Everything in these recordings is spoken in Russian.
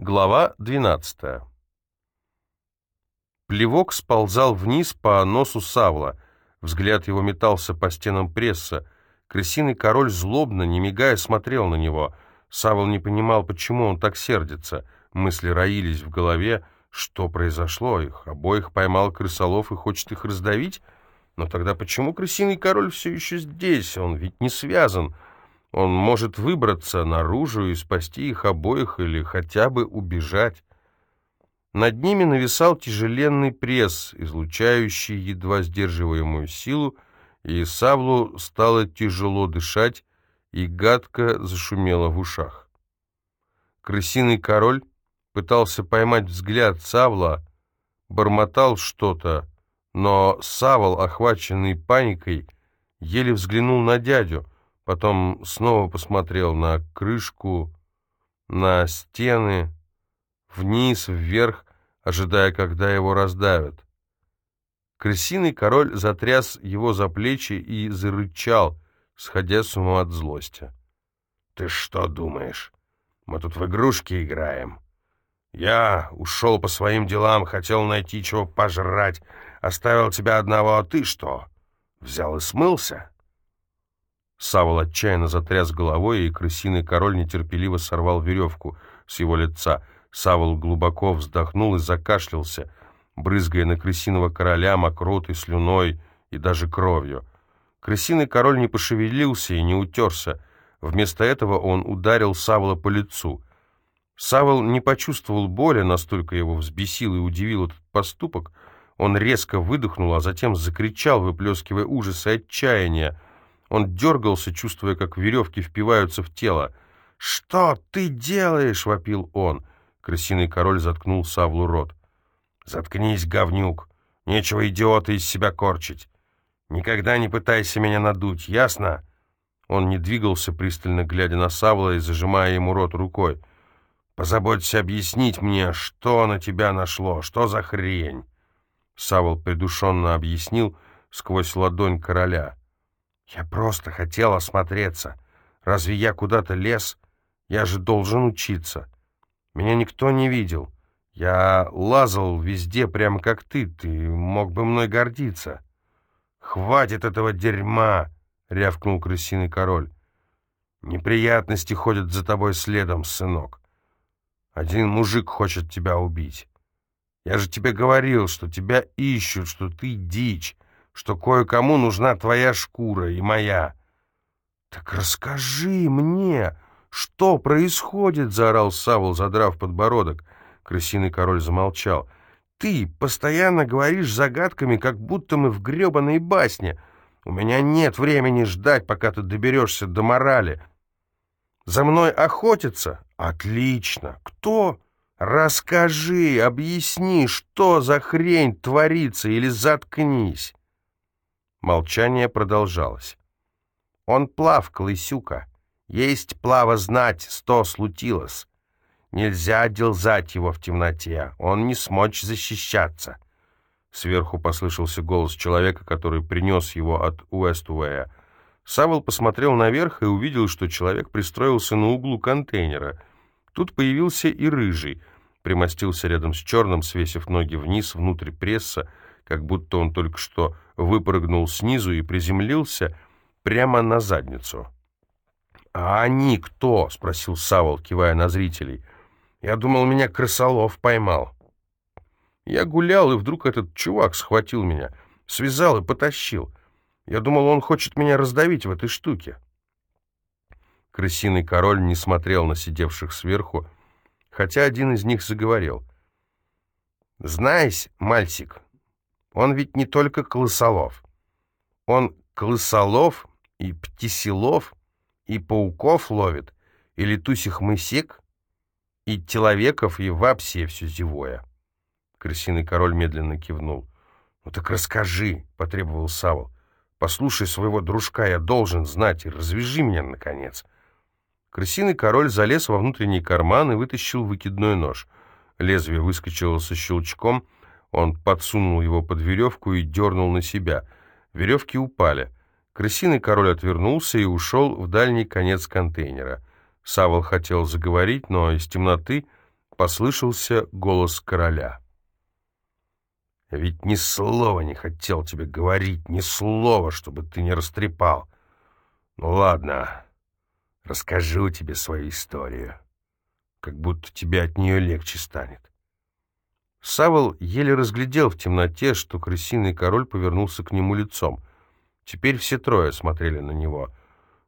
Глава 12. Плевок сползал вниз по носу Савла. Взгляд его метался по стенам пресса. Крысиный король злобно, не мигая, смотрел на него. Савл не понимал, почему он так сердится. Мысли роились в голове. Что произошло? Их обоих поймал крысолов и хочет их раздавить? Но тогда почему крысиный король все еще здесь? Он ведь не связан. Он может выбраться наружу и спасти их обоих или хотя бы убежать. Над ними нависал тяжеленный пресс, излучающий едва сдерживаемую силу, и Савлу стало тяжело дышать, и гадко зашумело в ушах. Крысиный король пытался поймать взгляд Савла, бормотал что-то, но Савл, охваченный паникой, еле взглянул на дядю — Потом снова посмотрел на крышку, на стены, вниз, вверх, ожидая, когда его раздавят. Крысиный король затряс его за плечи и зарычал, сходя с ума от злости. «Ты что думаешь? Мы тут в игрушки играем. Я ушел по своим делам, хотел найти чего пожрать, оставил тебя одного, а ты что, взял и смылся?» Савол отчаянно затряс головой, и крысиный король нетерпеливо сорвал веревку с его лица. Савол глубоко вздохнул и закашлялся, брызгая на крысиного короля мокротой, слюной и даже кровью. Крысиный король не пошевелился и не утерся. Вместо этого он ударил Савола по лицу. Савол не почувствовал боли, настолько его взбесил и удивил этот поступок. Он резко выдохнул, а затем закричал, выплескивая ужас и отчаяние — он дергался, чувствуя, как веревки впиваются в тело. «Что ты делаешь?» — вопил он. Крысиный король заткнул Савлу рот. «Заткнись, говнюк! Нечего идиота из себя корчить! Никогда не пытайся меня надуть, ясно?» Он не двигался, пристально глядя на Савла и зажимая ему рот рукой. «Позаботься объяснить мне, что на тебя нашло, что за хрень?» Савл придушенно объяснил сквозь ладонь короля. Я просто хотел осмотреться. Разве я куда-то лез? Я же должен учиться. Меня никто не видел. Я лазал везде, прямо как ты. Ты мог бы мной гордиться. «Хватит этого дерьма!» — рявкнул крысиный король. «Неприятности ходят за тобой следом, сынок. Один мужик хочет тебя убить. Я же тебе говорил, что тебя ищут, что ты дичь что кое-кому нужна твоя шкура и моя. «Так расскажи мне, что происходит?» — заорал Савол, задрав подбородок. Крысиный король замолчал. «Ты постоянно говоришь загадками, как будто мы в гребаной басне. У меня нет времени ждать, пока ты доберешься до морали. За мной охотятся? Отлично. Кто? Расскажи, объясни, что за хрень творится, или заткнись». Молчание продолжалось. «Он плав, Клысюка. Есть плава знать, сто слутилось. Нельзя делзать его в темноте, он не смочь защищаться». Сверху послышался голос человека, который принес его от Уэствуэя. Савол посмотрел наверх и увидел, что человек пристроился на углу контейнера. Тут появился и рыжий, примостился рядом с черным, свесив ноги вниз, внутрь пресса, как будто он только что выпрыгнул снизу и приземлился прямо на задницу. «А они кто?» — спросил Савол, кивая на зрителей. «Я думал, меня крысолов поймал». Я гулял, и вдруг этот чувак схватил меня, связал и потащил. Я думал, он хочет меня раздавить в этой штуке. Крысиный король не смотрел на сидевших сверху, хотя один из них заговорил. «Знаешь, мальчик, он ведь не только Колосолов. Он Колосолов и Птисилов, и пауков ловит, и летусих мысик, и человеков, и вообще все зевое. Крысиный король медленно кивнул. «Ну так расскажи», — потребовал Савол. «Послушай своего дружка, я должен знать, и развяжи меня, наконец». Крысиный король залез во внутренний карман и вытащил выкидной нож. Лезвие выскочило со щелчком — он подсунул его под веревку и дернул на себя. Веревки упали. Крысиный король отвернулся и ушел в дальний конец контейнера. Савол хотел заговорить, но из темноты послышался голос короля. «Ведь ни слова не хотел тебе говорить, ни слова, чтобы ты не растрепал. Ну ладно, расскажу тебе свою историю, как будто тебе от нее легче станет». Савол еле разглядел в темноте, что крысиный король повернулся к нему лицом. Теперь все трое смотрели на него.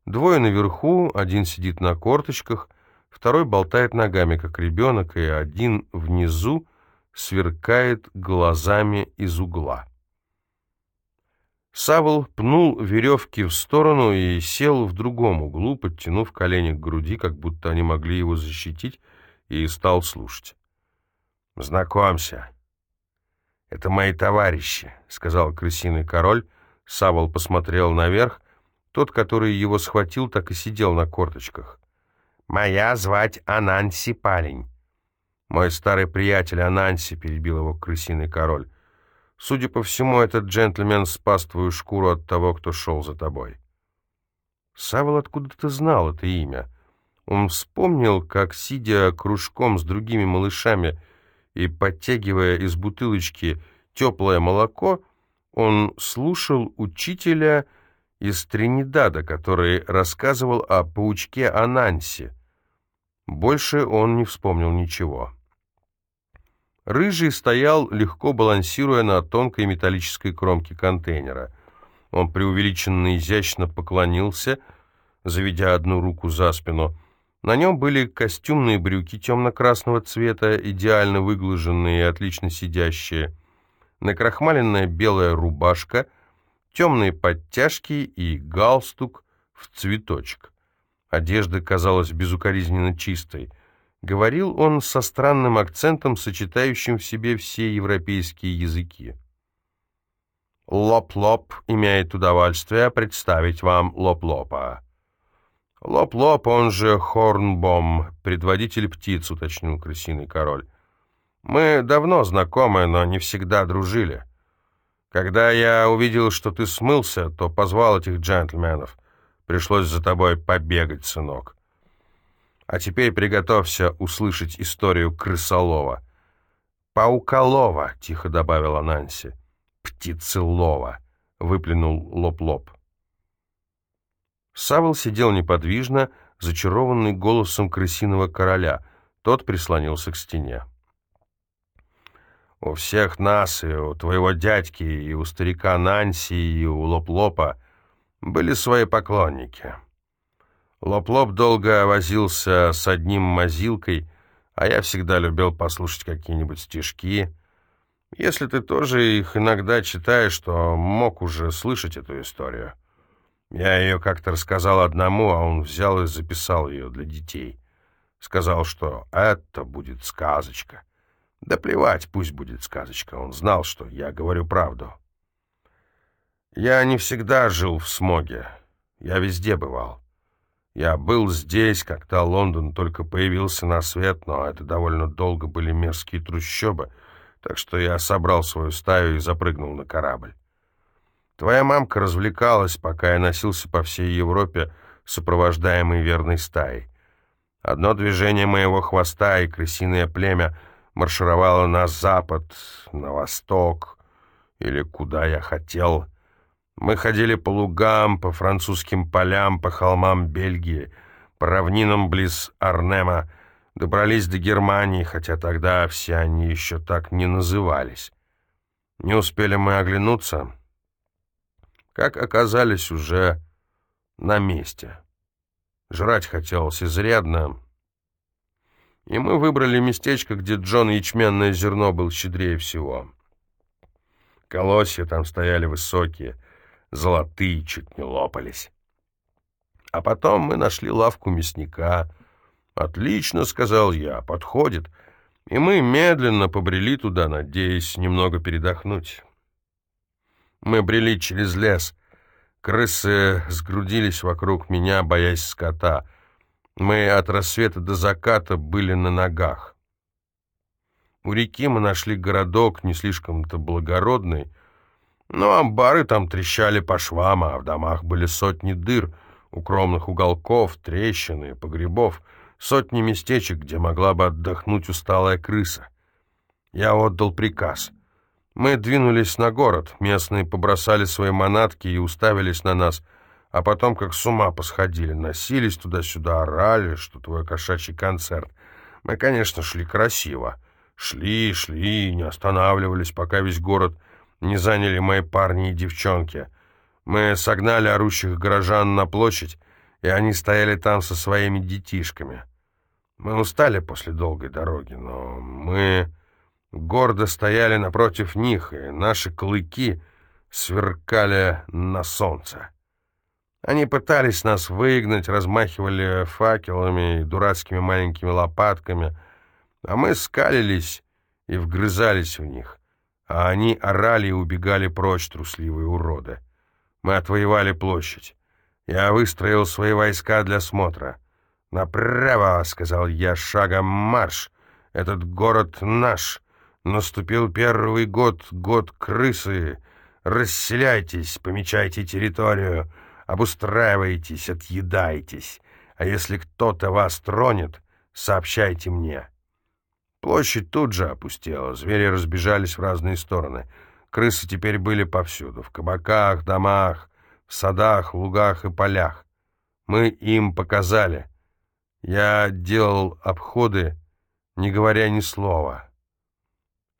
Двое наверху, один сидит на корточках, второй болтает ногами, как ребенок, и один внизу сверкает глазами из угла. Савол пнул веревки в сторону и сел в другом углу, подтянув колени к груди, как будто они могли его защитить, и стал слушать. «Знакомься. Это мои товарищи», — сказал крысиный король. Савол посмотрел наверх. Тот, который его схватил, так и сидел на корточках. «Моя звать Ананси Парень». «Мой старый приятель Ананси», — перебил его крысиный король. «Судя по всему, этот джентльмен спас твою шкуру от того, кто шел за тобой». Савол откуда-то знал это имя. Он вспомнил, как, сидя кружком с другими малышами, — и, подтягивая из бутылочки теплое молоко, он слушал учителя из Тринидада, который рассказывал о паучке Анансе. Больше он не вспомнил ничего. Рыжий стоял, легко балансируя на тонкой металлической кромке контейнера. Он преувеличенно изящно поклонился, заведя одну руку за спину — на нем были костюмные брюки темно-красного цвета, идеально выглаженные и отлично сидящие, накрахмаленная белая рубашка, темные подтяжки и галстук в цветочек. Одежда казалась безукоризненно чистой. Говорил он со странным акцентом, сочетающим в себе все европейские языки. «Лоп-лоп имеет удовольствие представить вам Лоп-лопа». «Лоп-лоп, он же Хорнбом, предводитель птиц», — уточнил крысиный король. «Мы давно знакомы, но не всегда дружили. Когда я увидел, что ты смылся, то позвал этих джентльменов. Пришлось за тобой побегать, сынок. А теперь приготовься услышать историю крысолова». «Пауколова», — тихо добавил Ананси. «Птицелова», — выплюнул Лоп-лоп. Савл сидел неподвижно, зачарованный голосом крысиного короля. Тот прислонился к стене. «У всех нас, и у твоего дядьки, и у старика Ананси, и у Лоп-Лопа были свои поклонники. Лоп-Лоп долго возился с одним мазилкой, а я всегда любил послушать какие-нибудь стишки. Если ты тоже их иногда читаешь, то мог уже слышать эту историю». Я ее как-то рассказал одному, а он взял и записал ее для детей. Сказал, что это будет сказочка. Да плевать, пусть будет сказочка. Он знал, что я говорю правду. Я не всегда жил в смоге. Я везде бывал. Я был здесь, когда Лондон только появился на свет, но это довольно долго были мерзкие трущобы, так что я собрал свою стаю и запрыгнул на корабль. Твоя мамка развлекалась, пока я носился по всей Европе, сопровождаемый верной стаей. Одно движение моего хвоста, и крысиное племя маршировало на запад, на восток, или куда я хотел. Мы ходили по лугам, по французским полям, по холмам Бельгии, по равнинам близ Арнема, добрались до Германии, хотя тогда все они еще так не назывались. Не успели мы оглянуться как оказались уже на месте. Жрать хотелось изрядно, и мы выбрали местечко, где Джон ячменное зерно был щедрее всего. Колосья там стояли высокие, золотые, чуть не лопались. А потом мы нашли лавку мясника. «Отлично», — сказал я, — «подходит». И мы медленно побрели туда, надеясь немного передохнуть. Мы брели через лес. Крысы сгрудились вокруг меня, боясь скота. Мы от рассвета до заката были на ногах. У реки мы нашли городок, не слишком-то благородный, но амбары там трещали по швам, а в домах были сотни дыр, укромных уголков, трещин и погребов. сотни местечек, где могла бы отдохнуть усталая крыса. Я отдал приказ. Мы двинулись на город, местные побросали свои манатки и уставились на нас, а потом как с ума посходили, носились туда-сюда, орали, что твой кошачий концерт. Мы, конечно, шли красиво. Шли, шли, не останавливались, пока весь город не заняли мои парни и девчонки. Мы согнали орущих горожан на площадь, и они стояли там со своими детишками. Мы устали после долгой дороги, но мы гордо стояли напротив них, и наши клыки сверкали на солнце. Они пытались нас выгнать, размахивали факелами и дурацкими маленькими лопатками, а мы скалились и вгрызались в них, а они орали и убегали прочь, трусливые уроды. Мы отвоевали площадь. Я выстроил свои войска для смотра. «Направо!» — сказал я, шагом марш. «Этот город наш. Наступил первый год, год крысы. Расселяйтесь, помечайте территорию, обустраивайтесь, отъедайтесь. А если кто-то вас тронет, сообщайте мне». Площадь тут же опустела, звери разбежались в разные стороны. Крысы теперь были повсюду, в кабаках, домах, в садах, лугах и полях. Мы им показали. Я делал обходы, не говоря ни слова.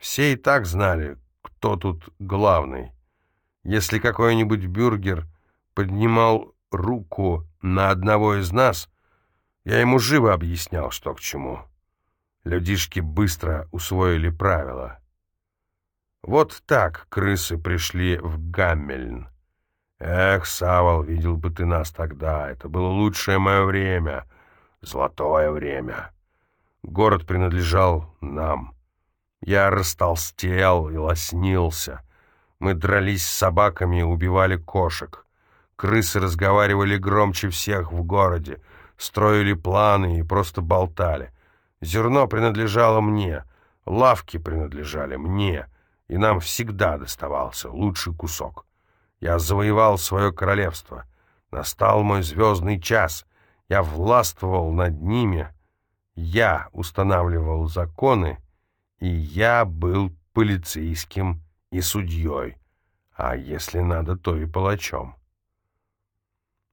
Все и так знали, кто тут главный. Если какой-нибудь бюргер поднимал руку на одного из нас, я ему живо объяснял, что к чему. Людишки быстро усвоили правила. Вот так крысы пришли в Гаммельн. Эх, Савол, видел бы ты нас тогда. Это было лучшее мое время. Золотое время. Город принадлежал нам. Я растолстел и лоснился. Мы дрались с собаками и убивали кошек. Крысы разговаривали громче всех в городе, строили планы и просто болтали. Зерно принадлежало мне, лавки принадлежали мне, и нам всегда доставался лучший кусок. Я завоевал свое королевство. Настал мой звездный час. Я властвовал над ними. Я устанавливал законы, и я был полицейским и судьей, а если надо, то и палачом.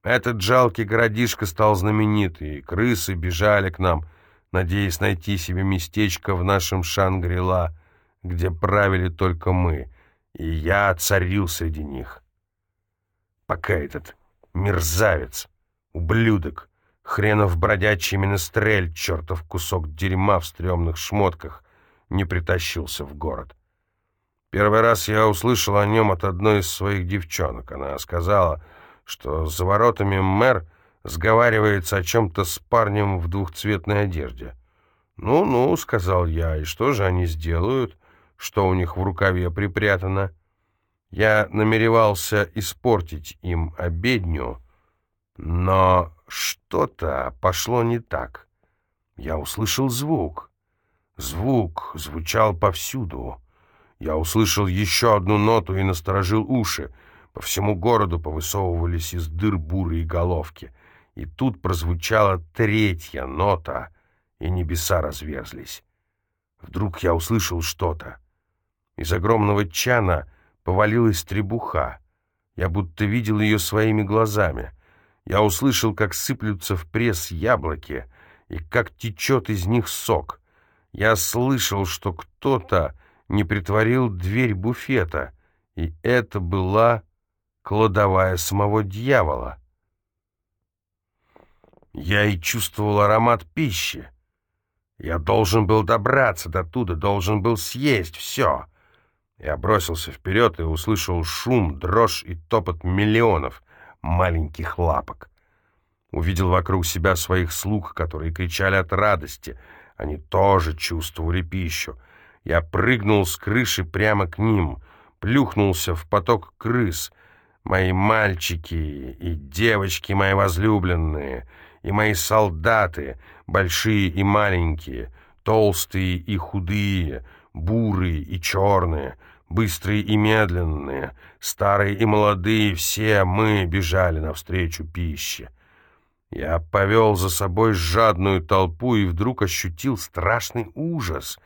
Этот жалкий городишко стал знаменитый, и крысы бежали к нам, надеясь найти себе местечко в нашем Шангрила, где правили только мы, и я царил среди них пока этот мерзавец, ублюдок, хренов бродячий менестрель, чертов кусок дерьма в стрёмных шмотках, не притащился в город. Первый раз я услышал о нем от одной из своих девчонок. Она сказала, что за воротами мэр сговаривается о чем-то с парнем в двухцветной одежде. «Ну-ну», — сказал я, — «и что же они сделают? Что у них в рукаве припрятано?» Я намеревался испортить им обедню, но что-то пошло не так. Я услышал звук. Звук звучал повсюду. Я услышал еще одну ноту и насторожил уши. По всему городу повысовывались из дыр бурые головки. И тут прозвучала третья нота, и небеса разверзлись. Вдруг я услышал что-то. Из огромного чана повалилась требуха. Я будто видел ее своими глазами. Я услышал, как сыплются в пресс яблоки и как течет из них сок. Я слышал, что кто-то не притворил дверь буфета, и это была кладовая самого дьявола. Я и чувствовал аромат пищи. Я должен был добраться до туда, должен был съесть все — я бросился вперед и услышал шум, дрожь и топот миллионов маленьких лапок. Увидел вокруг себя своих слуг, которые кричали от радости. Они тоже чувствовали пищу. Я прыгнул с крыши прямо к ним, плюхнулся в поток крыс. Мои мальчики и девочки мои возлюбленные, и мои солдаты, большие и маленькие, толстые и худые — бурые и черные, быстрые и медленные, старые и молодые, все мы бежали навстречу пище. Я повел за собой жадную толпу и вдруг ощутил страшный ужас.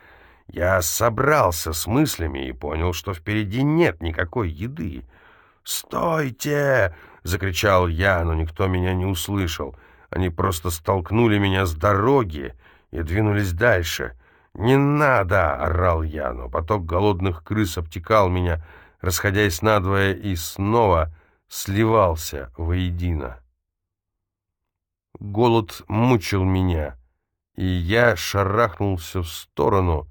Я собрался с мыслями и понял, что впереди нет никакой еды. «Стойте!» — закричал я, но никто меня не услышал. Они просто столкнули меня с дороги и двинулись дальше. «Не надо!» — орал я, но поток голодных крыс обтекал меня, расходясь надвое, и снова сливался воедино. Голод мучил меня, и я шарахнулся в сторону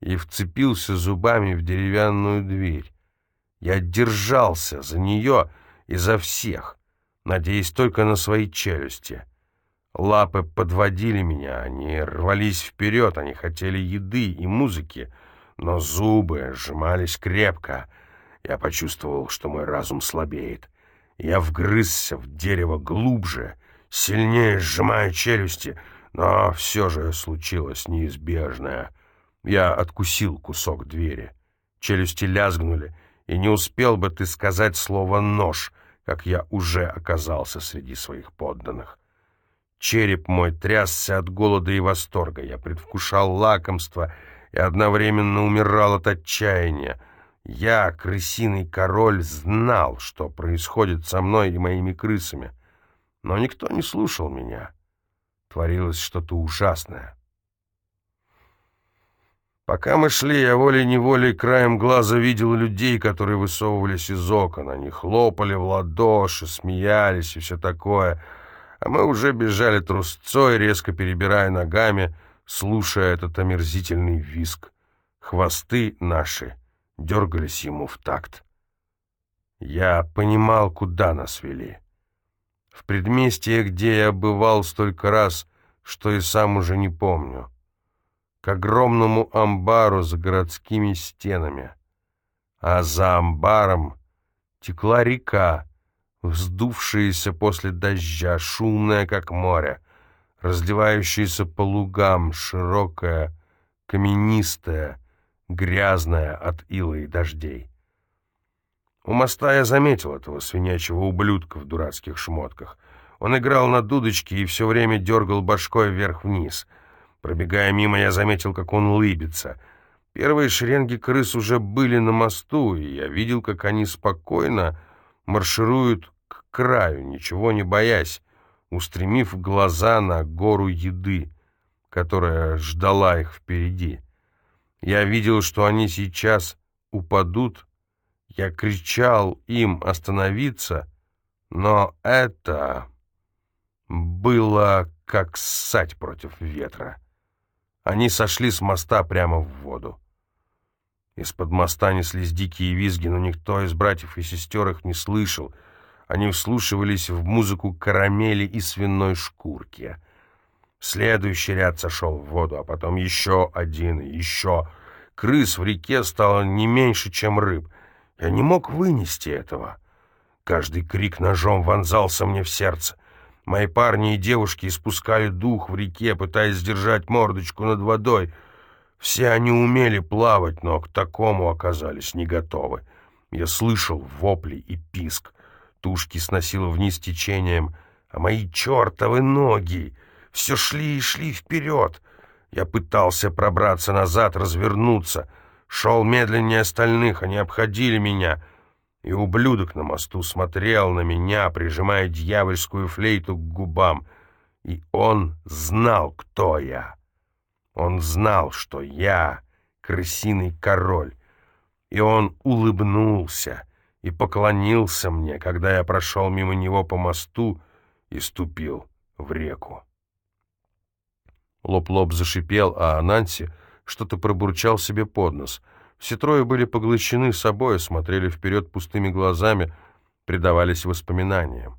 и вцепился зубами в деревянную дверь. Я держался за нее и за всех, надеясь только на свои челюсти. Лапы подводили меня, они рвались вперед, они хотели еды и музыки, но зубы сжимались крепко. Я почувствовал, что мой разум слабеет. Я вгрызся в дерево глубже, сильнее сжимая челюсти, но все же случилось неизбежное. Я откусил кусок двери. Челюсти лязгнули, и не успел бы ты сказать слово «нож», как я уже оказался среди своих подданных. Череп мой трясся от голода и восторга. Я предвкушал лакомство и одновременно умирал от отчаяния. Я, крысиный король, знал, что происходит со мной и моими крысами. Но никто не слушал меня. Творилось что-то ужасное. Пока мы шли, я волей-неволей краем глаза видел людей, которые высовывались из окон. Они хлопали в ладоши, смеялись и все такое. А мы уже бежали трусцой, резко перебирая ногами, слушая этот омерзительный виск. Хвосты наши дергались ему в такт. Я понимал, куда нас вели. В предместье, где я бывал столько раз, что и сам уже не помню к огромному амбару за городскими стенами. А за амбаром текла река, вздувшаяся после дождя, шумная, как море, разливающаяся по лугам, широкая, каменистая, грязная от ила и дождей. У моста я заметил этого свинячьего ублюдка в дурацких шмотках. Он играл на дудочке и все время дергал башкой вверх-вниз — Пробегая мимо, я заметил, как он улыбится. Первые шеренги крыс уже были на мосту, и я видел, как они спокойно маршируют к краю, ничего не боясь, устремив глаза на гору еды, которая ждала их впереди. Я видел, что они сейчас упадут. Я кричал им остановиться, но это было как ссать против ветра. Они сошли с моста прямо в воду. Из-под моста неслись дикие визги, но никто из братьев и сестер их не слышал. Они вслушивались в музыку карамели и свиной шкурки. Следующий ряд сошел в воду, а потом еще один и еще. Крыс в реке стало не меньше, чем рыб. Я не мог вынести этого. Каждый крик ножом вонзался мне в сердце. Мои парни и девушки испускали дух в реке, пытаясь сдержать мордочку над водой. Все они умели плавать, но к такому оказались не готовы. Я слышал вопли и писк. Тушки сносило вниз течением, а мои чертовы ноги все шли и шли вперед. Я пытался пробраться назад, развернуться. Шел медленнее остальных, они обходили меня — и ублюдок на мосту смотрел на меня, прижимая дьявольскую флейту к губам. И он знал, кто я. Он знал, что я крысиный король. И он улыбнулся и поклонился мне, когда я прошел мимо него по мосту и ступил в реку. Лоб-лоб зашипел, а Ананси что-то пробурчал себе под нос — все трое были поглощены собой, смотрели вперед пустыми глазами, предавались воспоминаниям.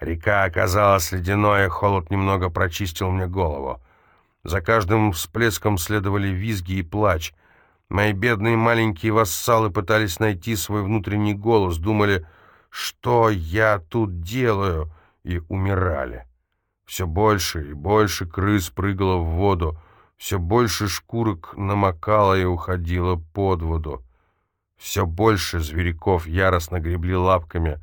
Река оказалась ледяной, холод немного прочистил мне голову. За каждым всплеском следовали визги и плач. Мои бедные маленькие вассалы пытались найти свой внутренний голос, думали, что я тут делаю, и умирали. Все больше и больше крыс прыгало в воду, все больше шкурок намокало и уходило под воду. Все больше зверяков яростно гребли лапками,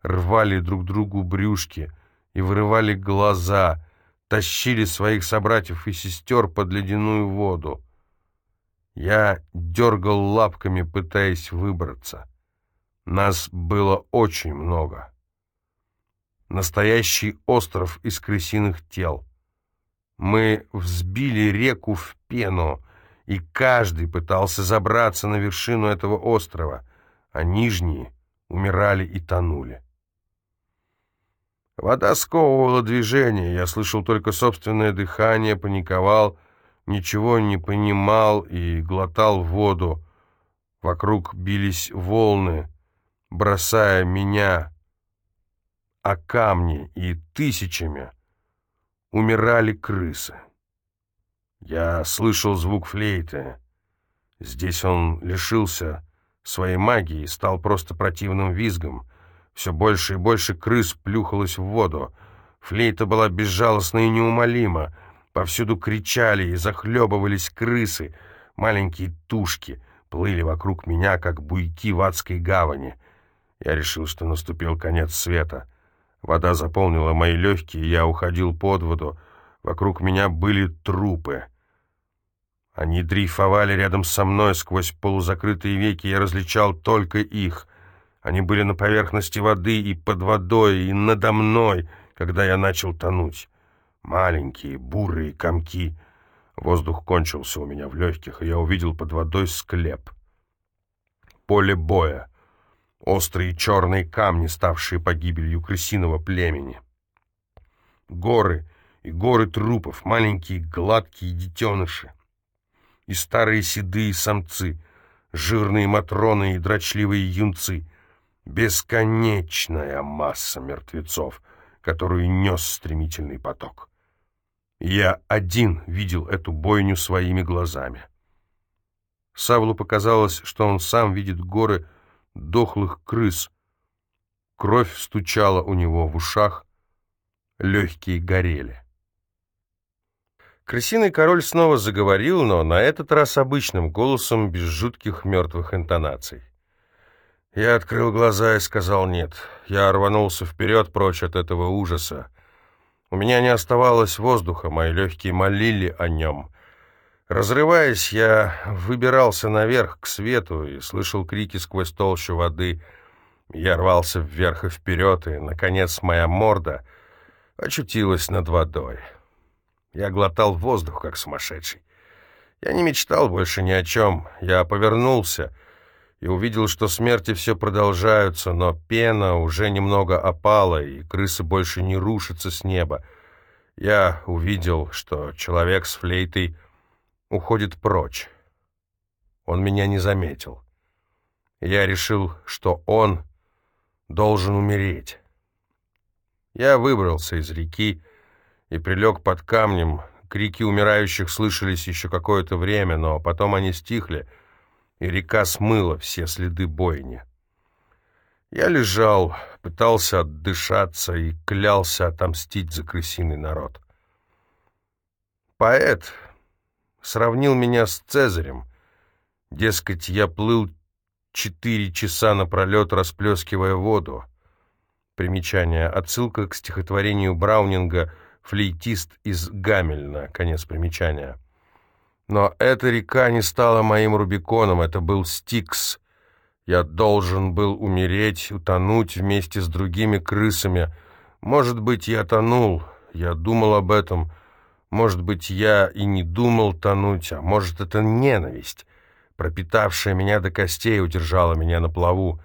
рвали друг другу брюшки и вырывали глаза, тащили своих собратьев и сестер под ледяную воду. Я дергал лапками, пытаясь выбраться. Нас было очень много. Настоящий остров из крысиных тел. Мы взбили реку в пену, и каждый пытался забраться на вершину этого острова, а нижние умирали и тонули. Вода сковывала движение, я слышал только собственное дыхание, паниковал, ничего не понимал и глотал воду. Вокруг бились волны, бросая меня о камни, и тысячами умирали крысы. Я слышал звук флейты. Здесь он лишился своей магии стал просто противным визгом. Все больше и больше крыс плюхалось в воду. Флейта была безжалостна и неумолима. Повсюду кричали и захлебывались крысы. Маленькие тушки плыли вокруг меня, как буйки в адской гавани. Я решил, что наступил конец света. Вода заполнила мои легкие, я уходил под воду. Вокруг меня были трупы. Они дрейфовали рядом со мной сквозь полузакрытые веки, я различал только их. Они были на поверхности воды и под водой, и надо мной, когда я начал тонуть. Маленькие, бурые комки. Воздух кончился у меня в легких, и я увидел под водой склеп. Поле боя. Острые черные камни, ставшие погибелью крысиного племени. Горы и горы трупов, маленькие гладкие детеныши. И старые седые самцы, жирные матроны и дрочливые юнцы. Бесконечная масса мертвецов, которую нес стремительный поток. Я один видел эту бойню своими глазами. Савлу показалось, что он сам видит горы дохлых крыс. Кровь стучала у него в ушах, легкие горели. Крысиный король снова заговорил, но на этот раз обычным голосом, без жутких мертвых интонаций. Я открыл глаза и сказал «нет». Я рванулся вперед, прочь от этого ужаса. У меня не оставалось воздуха, мои легкие молили о нем. Разрываясь, я выбирался наверх, к свету, и слышал крики сквозь толщу воды. Я рвался вверх и вперед, и, наконец, моя морда очутилась над водой. Я глотал воздух, как сумасшедший. Я не мечтал больше ни о чем. Я повернулся и увидел, что смерти все продолжаются, но пена уже немного опала, и крысы больше не рушатся с неба. Я увидел, что человек с флейтой уходит прочь. Он меня не заметил. Я решил, что он должен умереть. Я выбрался из реки и прилег под камнем. Крики умирающих слышались еще какое-то время, но потом они стихли — и река смыла все следы бойни. Я лежал, пытался отдышаться и клялся отомстить за крысиный народ. Поэт сравнил меня с Цезарем. Дескать, я плыл четыре часа напролет, расплескивая воду. Примечание. Отсылка к стихотворению Браунинга «Флейтист из Гамельна». Конец примечания. Но эта река не стала моим Рубиконом, это был Стикс. Я должен был умереть, утонуть вместе с другими крысами. Может быть, я тонул, я думал об этом. Может быть, я и не думал тонуть, а может, это ненависть, пропитавшая меня до костей, удержала меня на плаву.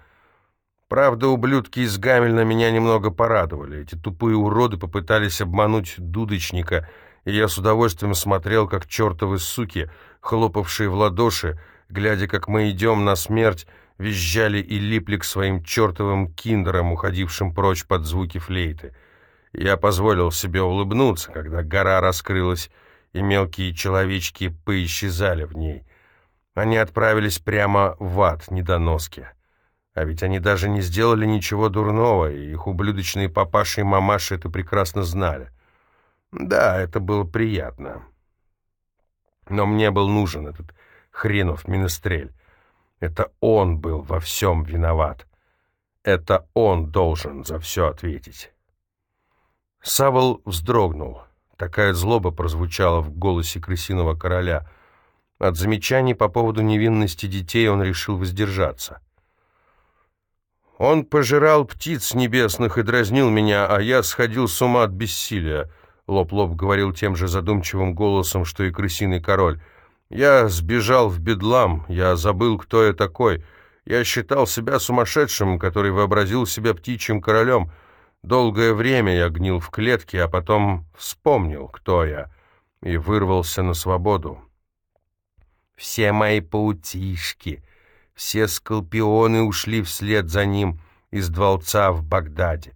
Правда, ублюдки из Гамельна меня немного порадовали. Эти тупые уроды попытались обмануть дудочника — и я с удовольствием смотрел, как чертовы суки, хлопавшие в ладоши, глядя, как мы идем на смерть, визжали и липли к своим чертовым киндерам, уходившим прочь под звуки флейты. Я позволил себе улыбнуться, когда гора раскрылась, и мелкие человечки поисчезали в ней. Они отправились прямо в ад, недоноски. А ведь они даже не сделали ничего дурного, и их ублюдочные папаши и мамаши это прекрасно знали. Да, это было приятно. Но мне был нужен этот хренов Минестрель. Это он был во всем виноват. Это он должен за все ответить. Савол вздрогнул. Такая злоба прозвучала в голосе крысиного короля. От замечаний по поводу невинности детей он решил воздержаться. Он пожирал птиц небесных и дразнил меня, а я сходил с ума от бессилия. Лоб-лоб говорил тем же задумчивым голосом, что и крысиный король. Я сбежал в бедлам, я забыл, кто я такой. Я считал себя сумасшедшим, который вообразил себя птичьим королем. Долгое время я гнил в клетке, а потом вспомнил, кто я, и вырвался на свободу. Все мои паутишки, все скорпионы ушли вслед за ним из дворца в Багдаде.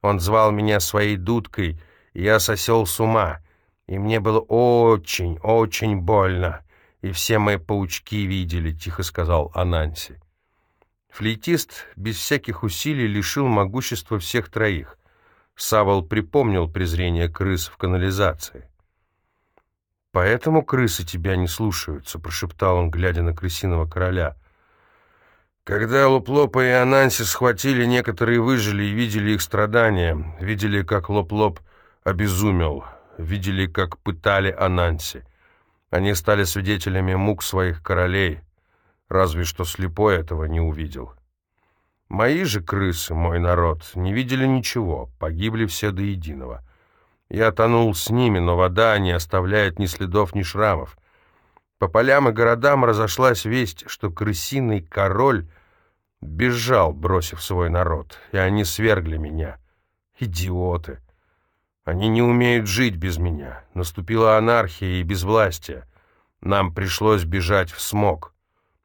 Он звал меня своей дудкой, и я сосел с ума, и мне было очень, очень больно, и все мои паучки видели, — тихо сказал Ананси. Флейтист без всяких усилий лишил могущества всех троих. Савол припомнил презрение крыс в канализации. «Поэтому крысы тебя не слушаются», — прошептал он, глядя на крысиного короля — когда Лоп-Лопа и Ананси схватили, некоторые выжили и видели их страдания, видели, как Лоп-Лоп обезумел, видели, как пытали Ананси. Они стали свидетелями мук своих королей, разве что слепой этого не увидел. Мои же крысы, мой народ, не видели ничего, погибли все до единого. Я тонул с ними, но вода не оставляет ни следов, ни шрамов. По полям и городам разошлась весть, что крысиный король Бежал, бросив свой народ, и они свергли меня. Идиоты! Они не умеют жить без меня. Наступила анархия и безвластие. Нам пришлось бежать в смог.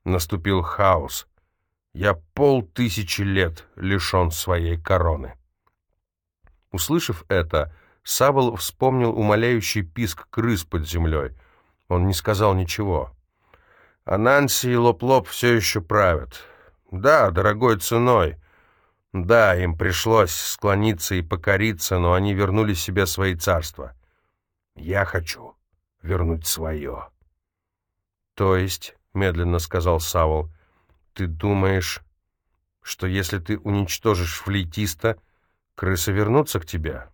Наступил хаос. Я полтысячи лет лишен своей короны. Услышав это, Савл вспомнил умоляющий писк крыс под землей. Он не сказал ничего. Ананси и Лоп-Лоп все еще правят. Да, дорогой ценой. Да, им пришлось склониться и покориться, но они вернули себе свои царства. Я хочу вернуть свое. То есть, — медленно сказал Савл, — ты думаешь, что если ты уничтожишь флейтиста, крысы вернутся к тебе?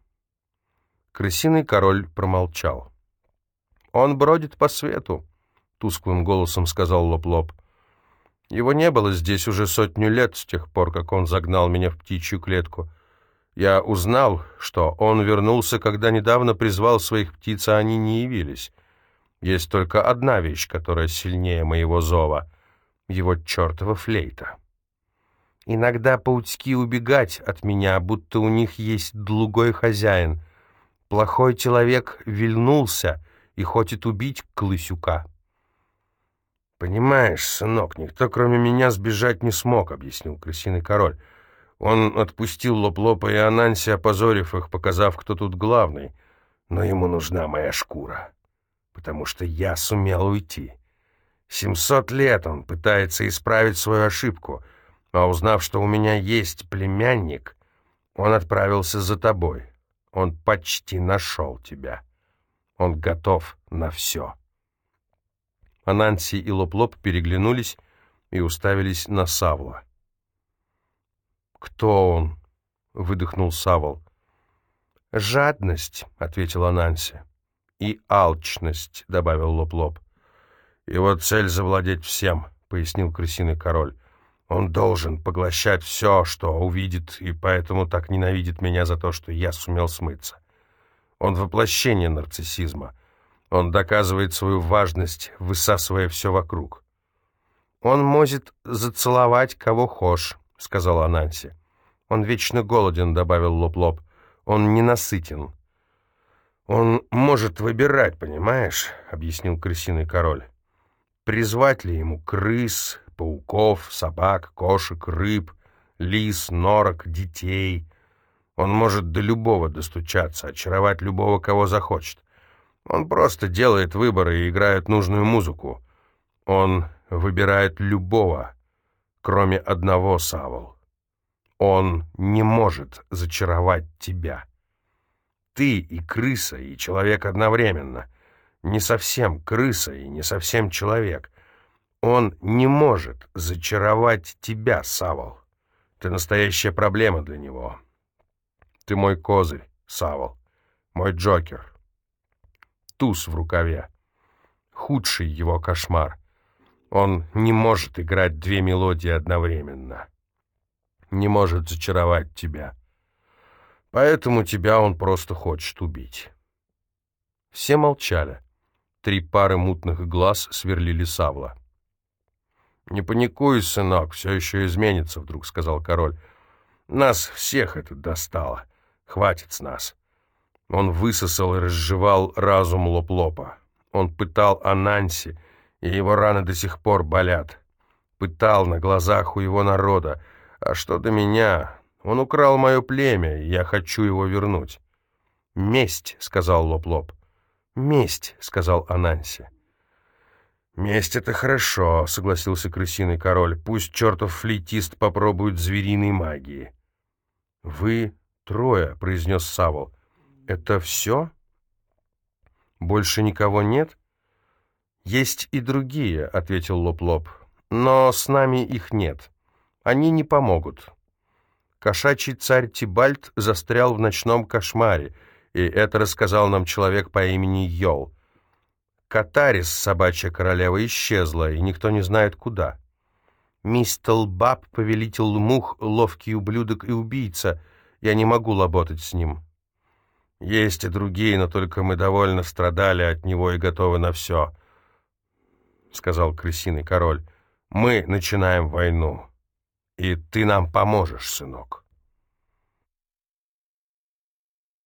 Крысиный король промолчал. «Он бродит по свету», — тусклым голосом сказал Лоп-Лоп. Его не было здесь уже сотню лет с тех пор, как он загнал меня в птичью клетку. Я узнал, что он вернулся, когда недавно призвал своих птиц, а они не явились. Есть только одна вещь, которая сильнее моего зова — его чертова флейта. Иногда паучки убегать от меня, будто у них есть другой хозяин. Плохой человек вильнулся и хочет убить Клысюка. «Понимаешь, сынок, никто, кроме меня, сбежать не смог», — объяснил крысиный король. Он отпустил Лоп-Лопа и Ананси, опозорив их, показав, кто тут главный. Но ему нужна моя шкура, потому что я сумел уйти. Семьсот лет он пытается исправить свою ошибку, а узнав, что у меня есть племянник, он отправился за тобой. Он почти нашел тебя. Он готов на все». Ананси и Лоп-Лоп переглянулись и уставились на Савла. «Кто он?» — выдохнул Савл. «Жадность», — ответил Ананси. «И алчность», — добавил Лоп-Лоп. «Его цель — завладеть всем», — пояснил крысиный король. «Он должен поглощать все, что увидит, и поэтому так ненавидит меня за то, что я сумел смыться. Он воплощение нарциссизма. Он доказывает свою важность, высасывая все вокруг. «Он может зацеловать кого хошь», — сказал Ананси. «Он вечно голоден», — добавил Лоп-Лоп. «Он ненасытен». «Он может выбирать, понимаешь?» — объяснил крысиный король. «Призвать ли ему крыс, пауков, собак, кошек, рыб, лис, норок, детей?» Он может до любого достучаться, очаровать любого, кого захочет. Он просто делает выборы и играет нужную музыку. Он выбирает любого, кроме одного, Савол. Он не может зачаровать тебя. Ты и крыса, и человек одновременно. Не совсем крыса и не совсем человек. Он не может зачаровать тебя, Савол. Ты настоящая проблема для него. Ты мой козырь, Савол. Мой Джокер. Туз в рукаве. Худший его кошмар. Он не может играть две мелодии одновременно. Не может зачаровать тебя. Поэтому тебя он просто хочет убить. Все молчали. Три пары мутных глаз сверлили Савла. «Не паникуй, сынок, все еще изменится», — вдруг сказал король. «Нас всех это достало. Хватит с нас». Он высосал и разжевал разум Лоп-Лопа. Он пытал Ананси, и его раны до сих пор болят. Пытал на глазах у его народа. А что до меня? Он украл мое племя, я хочу его вернуть. «Месть», — сказал Лоп-Лоп. «Месть», — сказал Ананси. «Месть — это хорошо», — согласился крысиный король. «Пусть чертов флейтист попробует звериной магии». «Вы трое», — произнес Савл. «Это все? Больше никого нет?» «Есть и другие», — ответил Лоп-Лоп. «Но с нами их нет. Они не помогут». Кошачий царь Тибальт застрял в ночном кошмаре, и это рассказал нам человек по имени Йол. Катарис, собачья королева, исчезла, и никто не знает куда. Мистер Баб, повелитель мух, ловкий ублюдок и убийца. Я не могу работать с ним. Есть и другие, но только мы довольно страдали от него и готовы на все, — сказал крысиный король. Мы начинаем войну, и ты нам поможешь, сынок.